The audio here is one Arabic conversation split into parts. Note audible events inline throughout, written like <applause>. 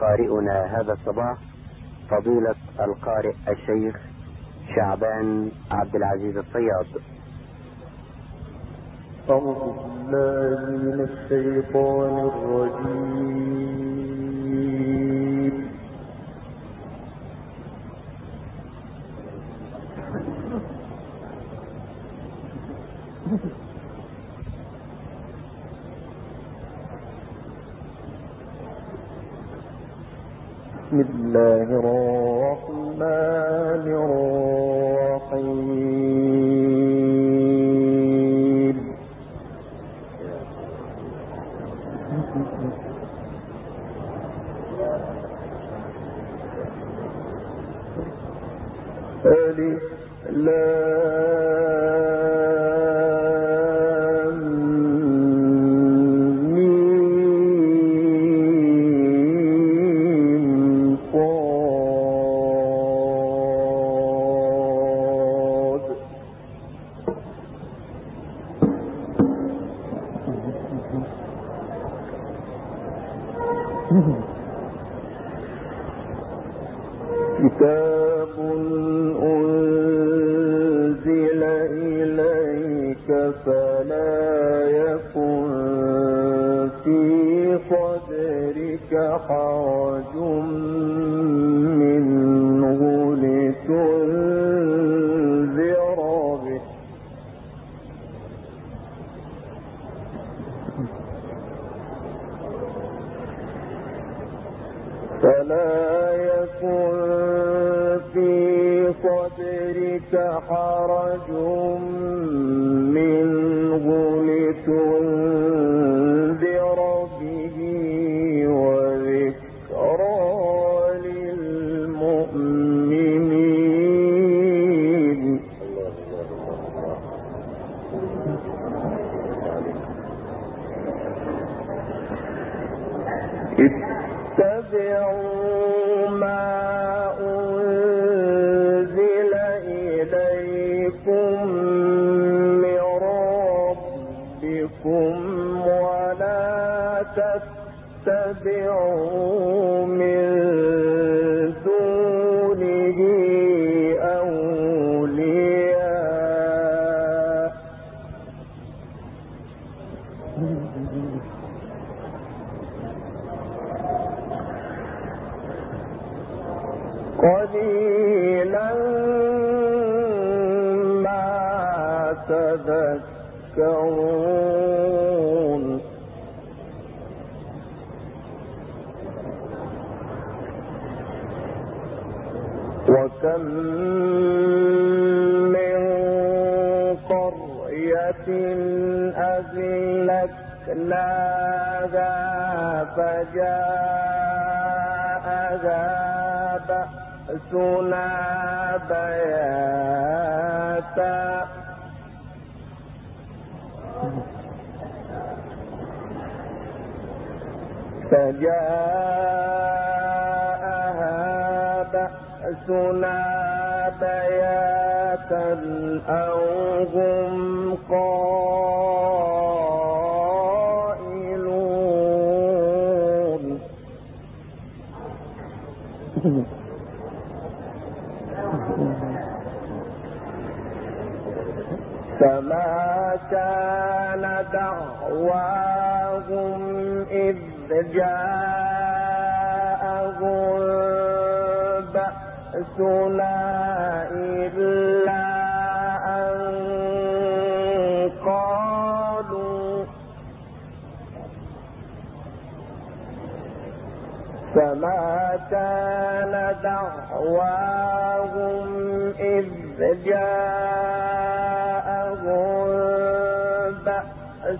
قارئنا هذا الصباح فضيلة القارئ الشيخ شعبان عبد العزيز الصياد. أعوذ بالله من الشيطان الرجيم. الله الرحمن صدرك حرج منه لتنذر قليلا ما تذكرون. وكم من قرية أهلكناها فجاءها بأسنا بياتا فجاءها بأسنا بياتا أو هم قائلون <laughs> فما كان دعواهم إذ جاءهم بأسنا إلا أن قالوا فما كان دعواهم إذ جاءهم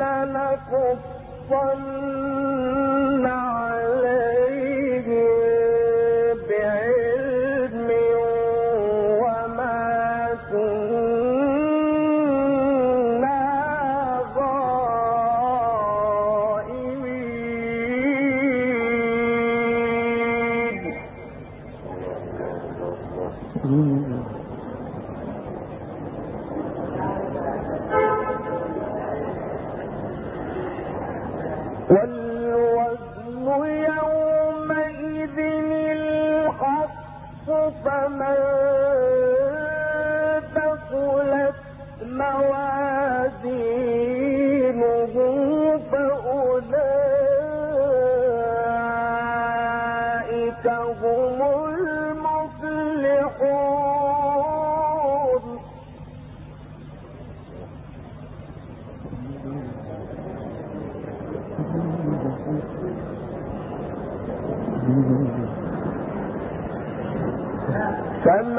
لنكفن سلام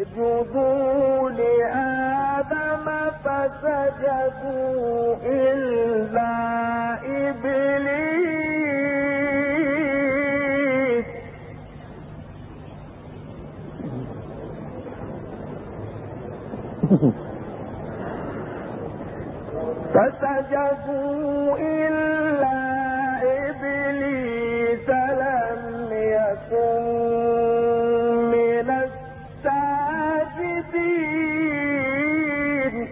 اسجدوا لآدم فسجدوا إلا فسجدوا إلا إبليس لم يكن من الساجدين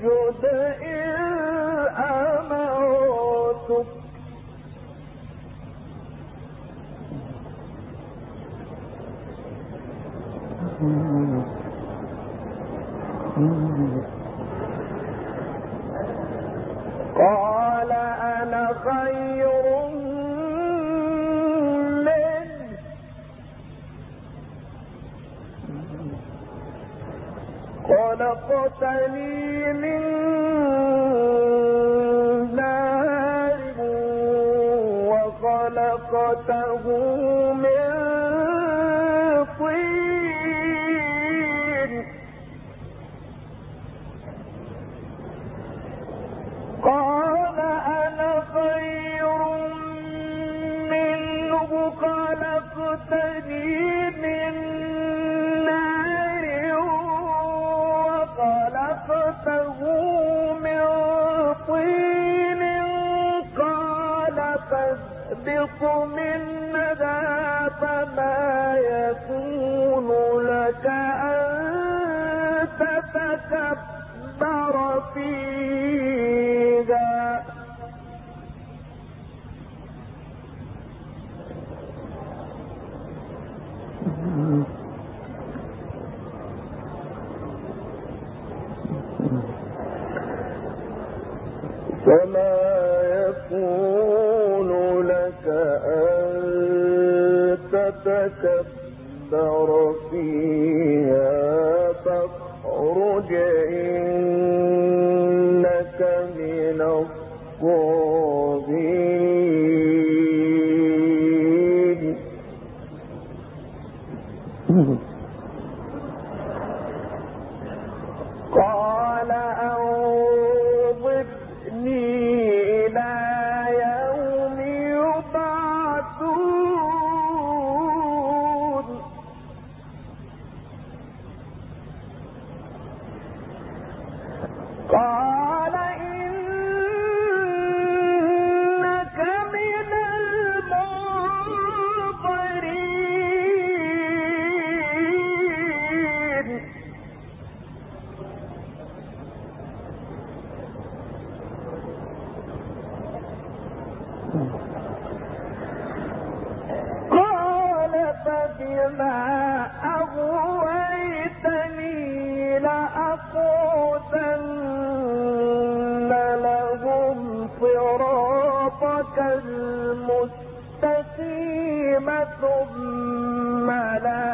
جد إن فاهبط صراطك المستقيم ثم لآتينهم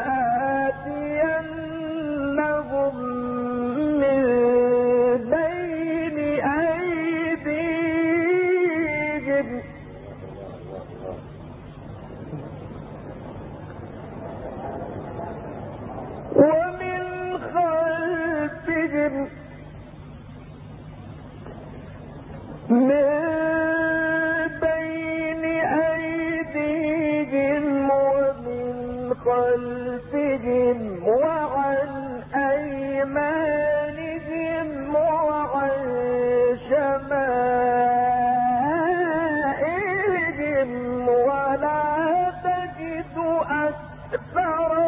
Now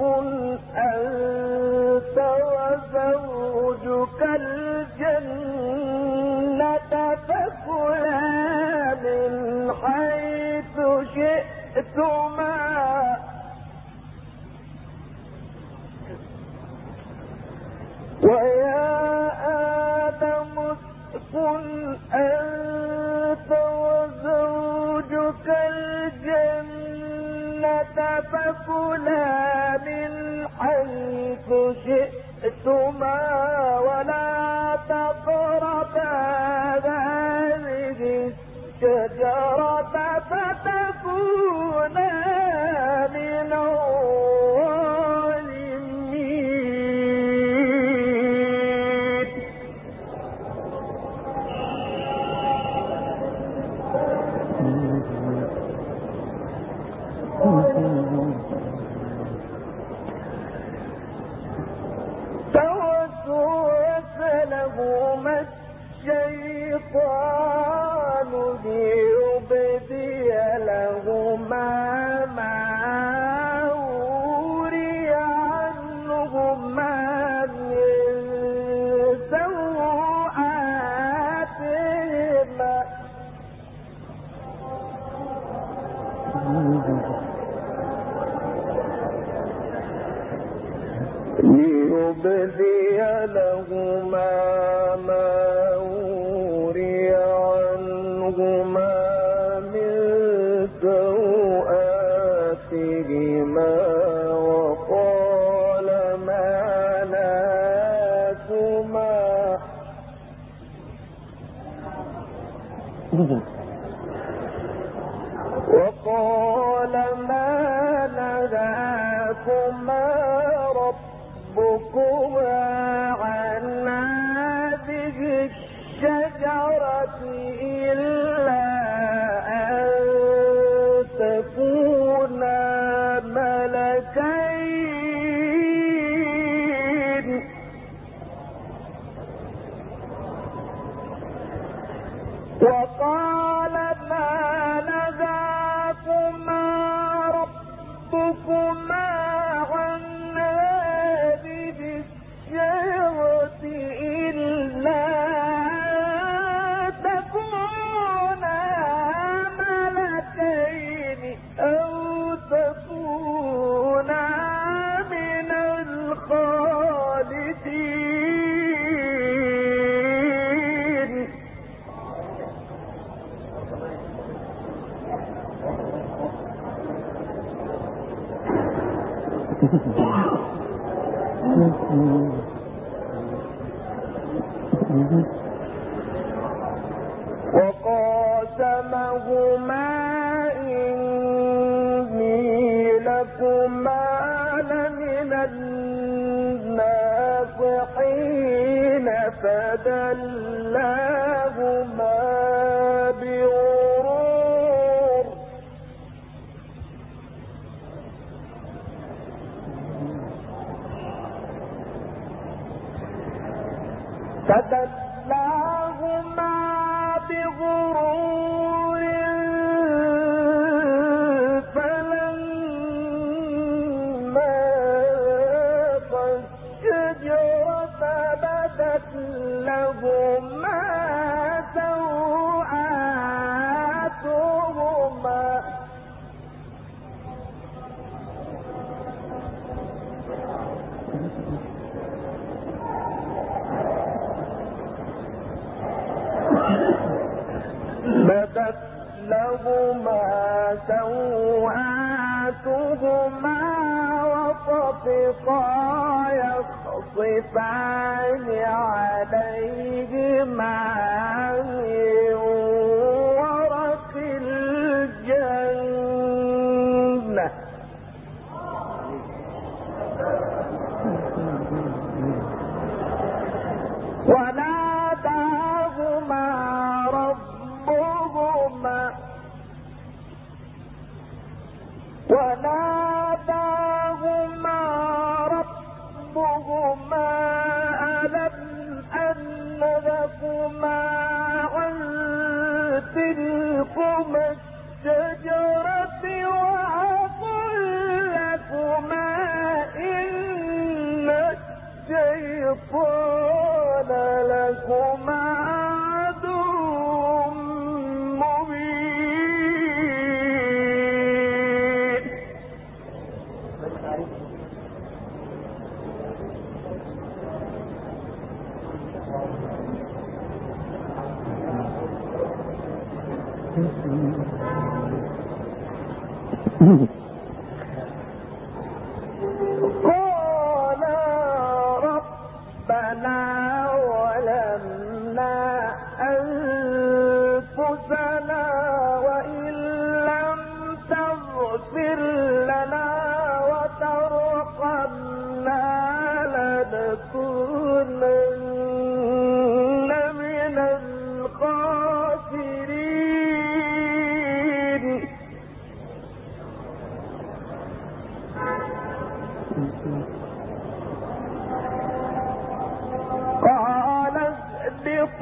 اسكن ليبدي لهما ما وري عنهما يخصفان عليهما.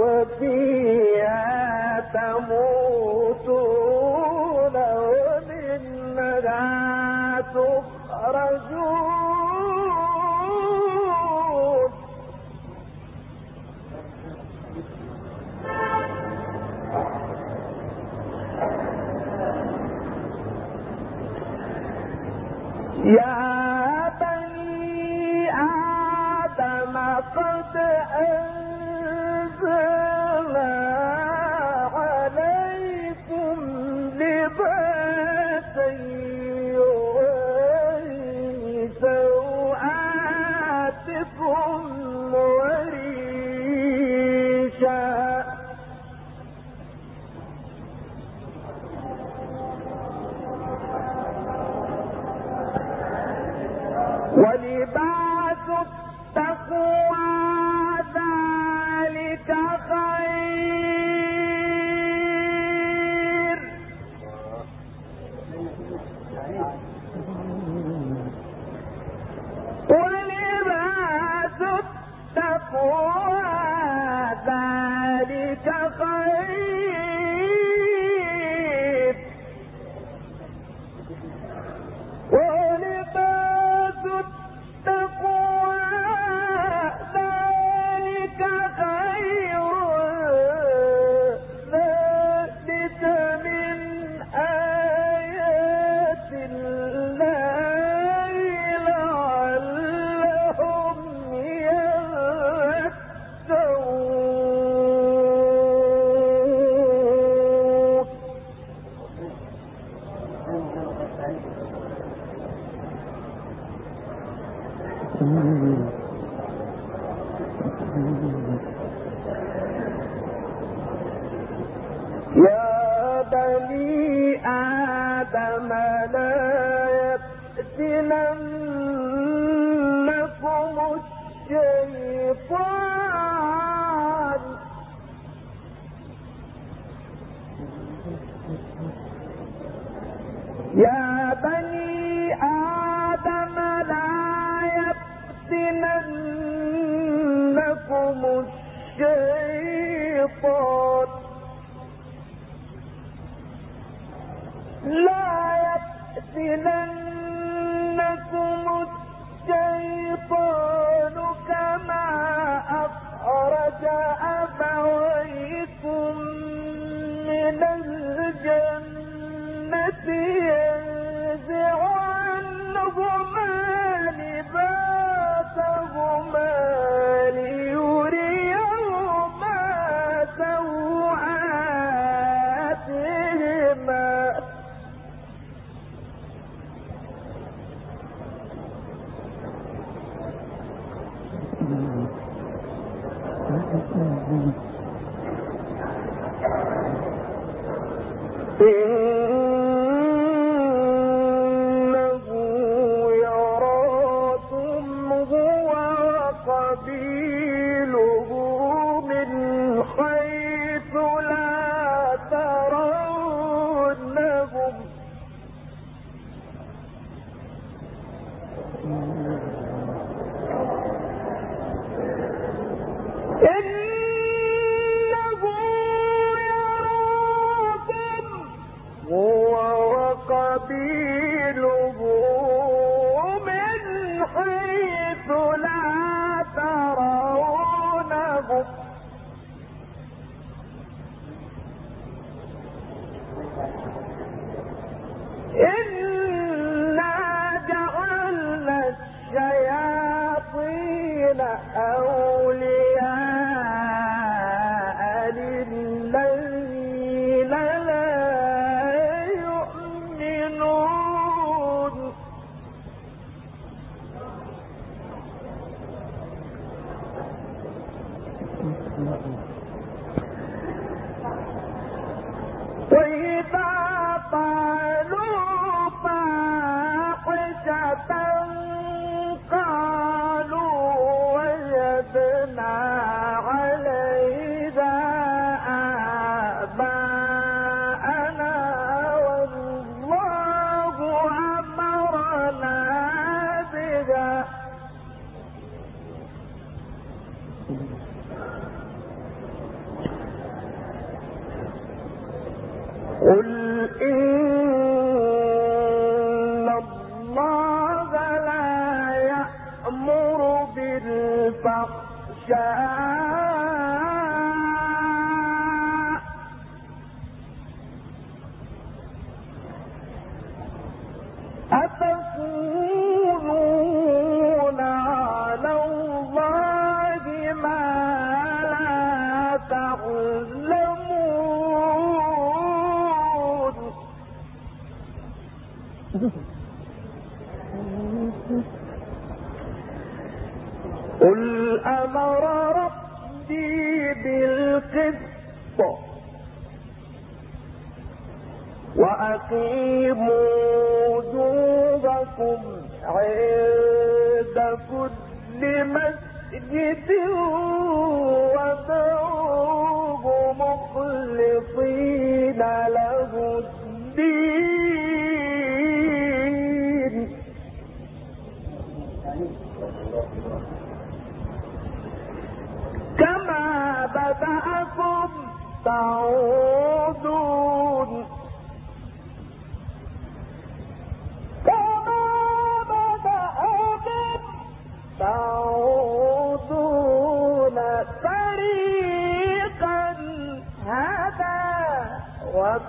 وفي ولباس Mm-hmm. for الحمد لله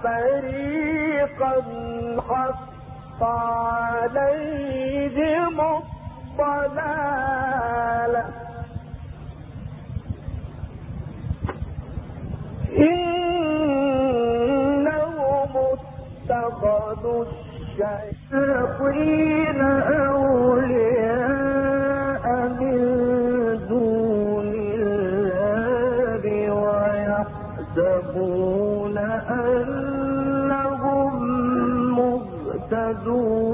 وفريقا حق عليهم الضلالة إنهم اتخذوا الشياطين أولياء مهتدون